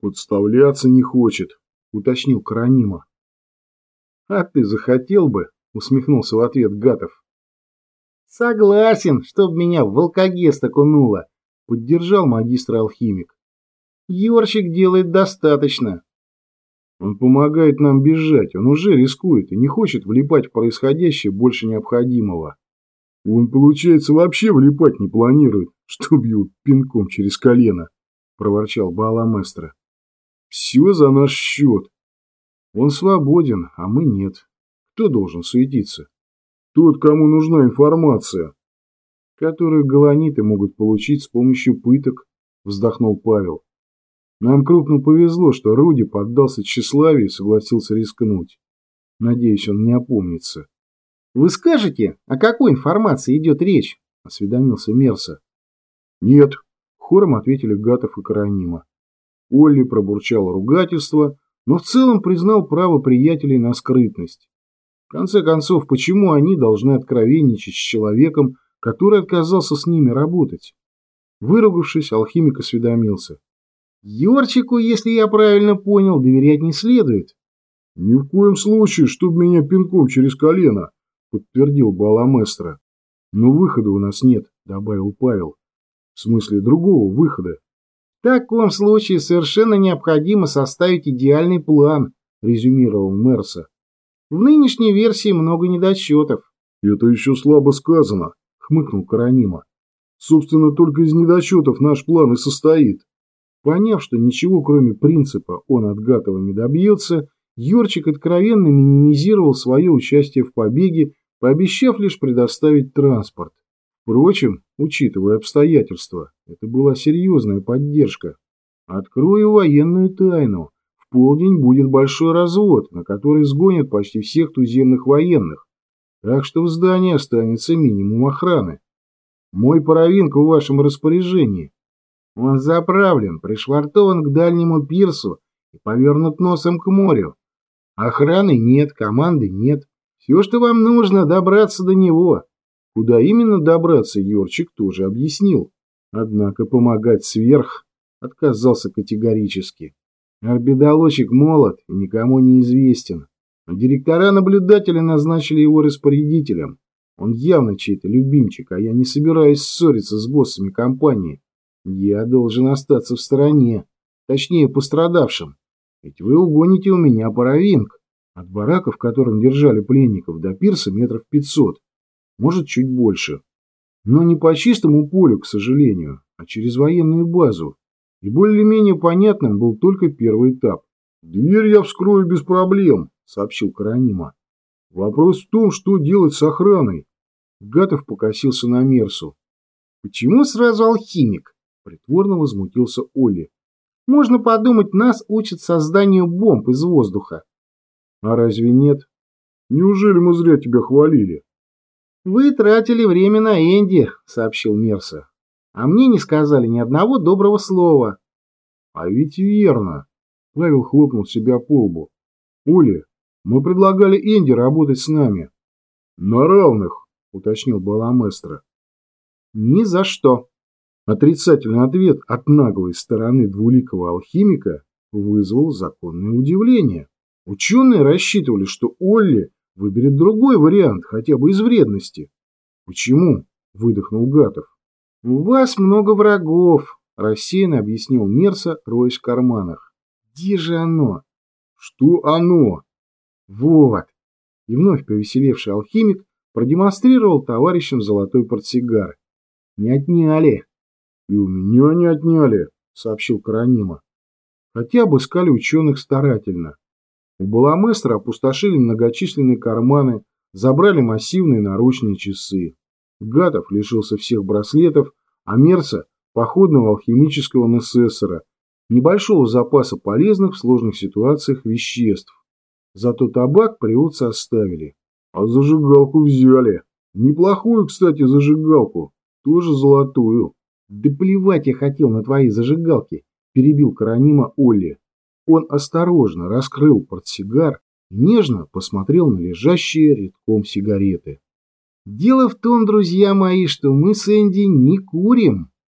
Подставляться не хочет, уточнил Каранима. А ты захотел бы, усмехнулся в ответ Гатов. Согласен, чтоб меня в волкогест окунуло, поддержал магистр алхимик. Ёрщик делает достаточно. Он помогает нам бежать, он уже рискует и не хочет влипать в происходящее больше необходимого. Он, получается, вообще влипать не планирует, что бьют пинком через колено, проворчал Бааламестро. Все за наш счет. Он свободен, а мы нет. Кто должен суетиться? Тот, кому нужна информация, которую галаниты могут получить с помощью пыток, вздохнул Павел. Нам крупно повезло, что Руди поддался тщеславию и согласился рискнуть. Надеюсь, он не опомнится. — Вы скажете, о какой информации идет речь? — осведомился Мерса. — Нет, — хором ответили Гатов и Каранима. Олли пробурчал ругательство, но в целом признал право приятелей на скрытность. В конце концов, почему они должны откровенничать с человеком, который отказался с ними работать? Выругавшись, алхимик осведомился. Йорчику, если я правильно понял, доверять не следует. — Ни в коем случае, чтоб меня пинком через колено, — подтвердил Баламестро. — Но выхода у нас нет, — добавил Павел. — В смысле другого выхода. — В таком случае совершенно необходимо составить идеальный план, — резюмировал Мерса. В нынешней версии много недочетов. — Это еще слабо сказано, — хмыкнул Каранима. — Собственно, только из недочетов наш план и состоит. Поняв, что ничего кроме принципа он от Гатова не добьется, Юрчик откровенно минимизировал свое участие в побеге, пообещав лишь предоставить транспорт. Впрочем, учитывая обстоятельства, это была серьезная поддержка. Открою военную тайну. В полдень будет большой развод, на который сгонят почти всех туземных военных. Так что в здании останется минимум охраны. Мой паровинка в вашем распоряжении. Он заправлен, пришвартован к дальнему пирсу и повернут носом к морю. Охраны нет, команды нет. Все, что вам нужно, добраться до него. Куда именно добраться, Юрчик тоже объяснил. Однако помогать сверх отказался категорически. Арбедолочек молод и никому не известен. Директора-наблюдатели назначили его распорядителем. Он явно чей-то любимчик, а я не собираюсь ссориться с боссами компании. Я должен остаться в стороне, точнее пострадавшим. Ведь вы угоните у меня паровинг. От барака, в котором держали пленников, до пирса метров пятьсот. Может, чуть больше. Но не по чистому полю, к сожалению, а через военную базу. И более-менее понятным был только первый этап. «Дверь я вскрою без проблем», — сообщил Каранима. «Вопрос в том, что делать с охраной». Гатов покосился на Мерсу. «Почему сразу алхимик?» Притворно возмутился Олли. Можно подумать, нас учат созданию бомб из воздуха. А разве нет? Неужели мы зря тебя хвалили? Вы тратили время на Энди, сообщил Мерса. А мне не сказали ни одного доброго слова. А ведь верно. Павел хлопнул себя по лбу. Оля, мы предлагали Энди работать с нами. На равных, уточнил Баламестро. Ни за что. Отрицательный ответ от наглой стороны двуликого алхимика вызвал законное удивление. Ученые рассчитывали, что Олли выберет другой вариант, хотя бы из вредности. «Почему?» – выдохнул Гатов. «У вас много врагов», – рассеянно объяснил Мерса, роясь в карманах. «Где же оно?» «Что оно?» «Вот». И вновь повеселевший алхимик продемонстрировал товарищам золотой портсигар. «Не отняли». «И у меня не отняли», — сообщил Каранима. Хотя обыскали ученых старательно. У Баламестра опустошили многочисленные карманы, забрали массивные наручные часы. Гатов лишился всех браслетов, а Мерца – походного алхимического несессора, небольшого запаса полезных в сложных ситуациях веществ. Зато табак приводцы оставили. А зажигалку взяли. Неплохую, кстати, зажигалку. Тоже золотую. «Да плевать я хотел на твои зажигалки», – перебил Каранима Олли. Он осторожно раскрыл портсигар и нежно посмотрел на лежащие редком сигареты. «Дело в том, друзья мои, что мы с Энди не курим».